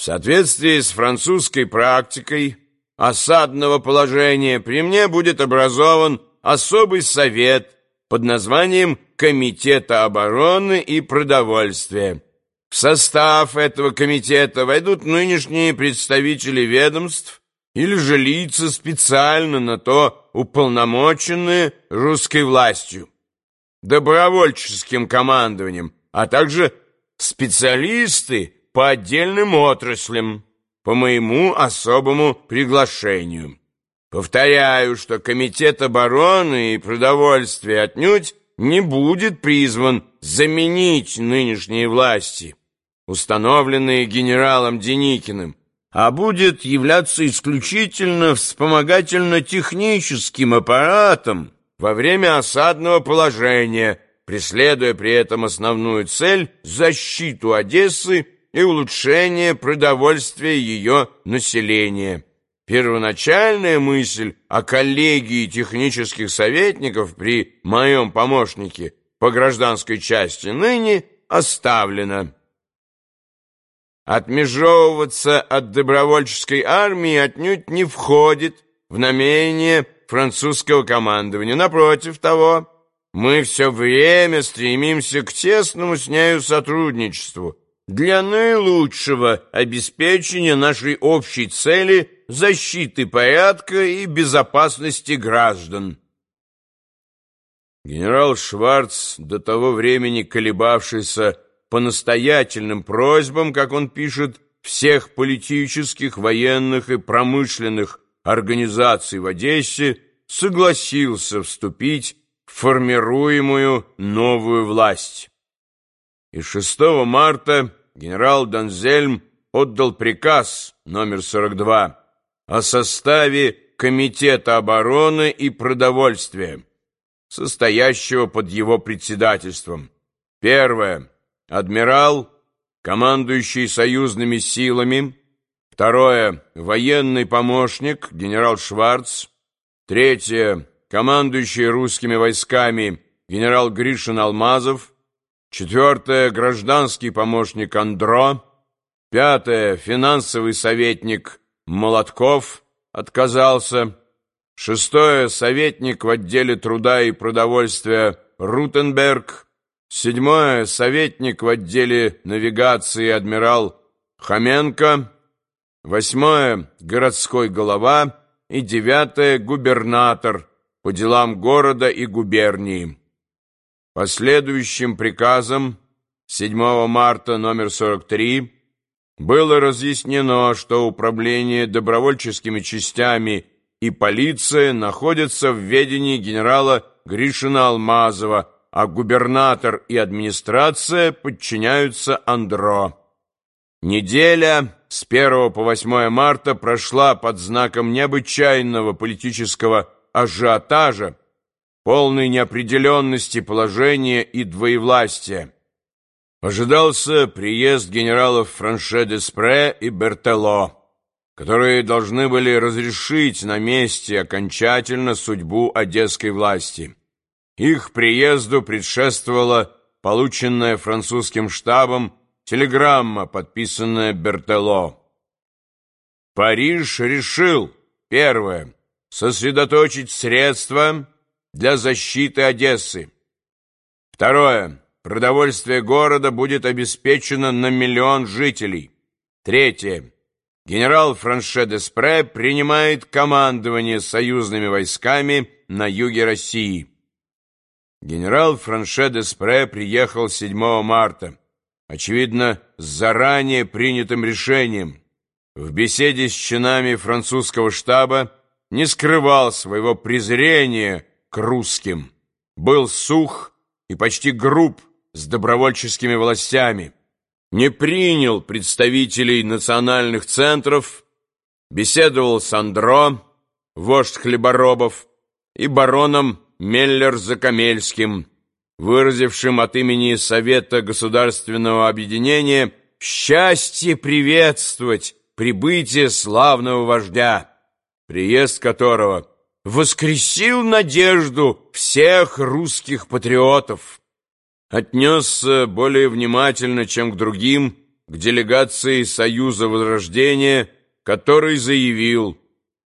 В соответствии с французской практикой осадного положения при мне будет образован особый совет под названием Комитета обороны и продовольствия. В состав этого комитета войдут нынешние представители ведомств или же лица специально на то уполномоченные русской властью, добровольческим командованием, а также специалисты по отдельным отраслям, по моему особому приглашению. Повторяю, что Комитет обороны и продовольствия отнюдь не будет призван заменить нынешние власти, установленные генералом Деникиным, а будет являться исключительно вспомогательно-техническим аппаратом во время осадного положения, преследуя при этом основную цель – защиту Одессы и улучшение продовольствия ее населения. Первоначальная мысль о коллегии технических советников при моем помощнике по гражданской части ныне оставлена. Отмежевываться от добровольческой армии отнюдь не входит в намерение французского командования. Напротив того, мы все время стремимся к тесному с нею сотрудничеству для наилучшего обеспечения нашей общей цели защиты порядка и безопасности граждан. Генерал Шварц, до того времени колебавшийся по настоятельным просьбам, как он пишет, всех политических, военных и промышленных организаций в Одессе, согласился вступить в формируемую новую власть. И 6 марта генерал Донзельм отдал приказ номер 42 о составе Комитета обороны и продовольствия, состоящего под его председательством. Первое. Адмирал, командующий союзными силами, второе – военный помощник, генерал Шварц, третье – командующий русскими войсками, генерал Гришин Алмазов, четвертое – гражданский помощник Андро, пятое – финансовый советник Молотков отказался, шестое – советник в отделе труда и продовольствия Рутенберг – Седьмое — советник в отделе навигации адмирал Хоменко. Восьмое — городской голова. И девятое — губернатор по делам города и губернии. Последующим приказом 7 марта номер 43 было разъяснено, что управление добровольческими частями и полиция находятся в ведении генерала Гришина Алмазова, а губернатор и администрация подчиняются Андро. Неделя с 1 по 8 марта прошла под знаком необычайного политического ажиотажа, полной неопределенности положения и двоевластия. Ожидался приезд генералов Франше де Спре и Бертело, которые должны были разрешить на месте окончательно судьбу одесской власти. Их приезду предшествовала полученная французским штабом телеграмма, подписанная Бертело. Париж решил, первое, сосредоточить средства для защиты Одессы. Второе, продовольствие города будет обеспечено на миллион жителей. Третье, генерал Франше де Спре принимает командование союзными войсками на юге России. Генерал Франше де Спре приехал 7 марта, очевидно, с заранее принятым решением. В беседе с чинами французского штаба не скрывал своего презрения к русским, был сух и почти груб с добровольческими властями, не принял представителей национальных центров, беседовал с Андро, вождь хлеборобов, и бароном Меллер-Закамельским, выразившим от имени Совета Государственного Объединения счастье приветствовать прибытие славного вождя, приезд которого воскресил надежду всех русских патриотов, отнесся более внимательно, чем к другим, к делегации Союза Возрождения, который заявил,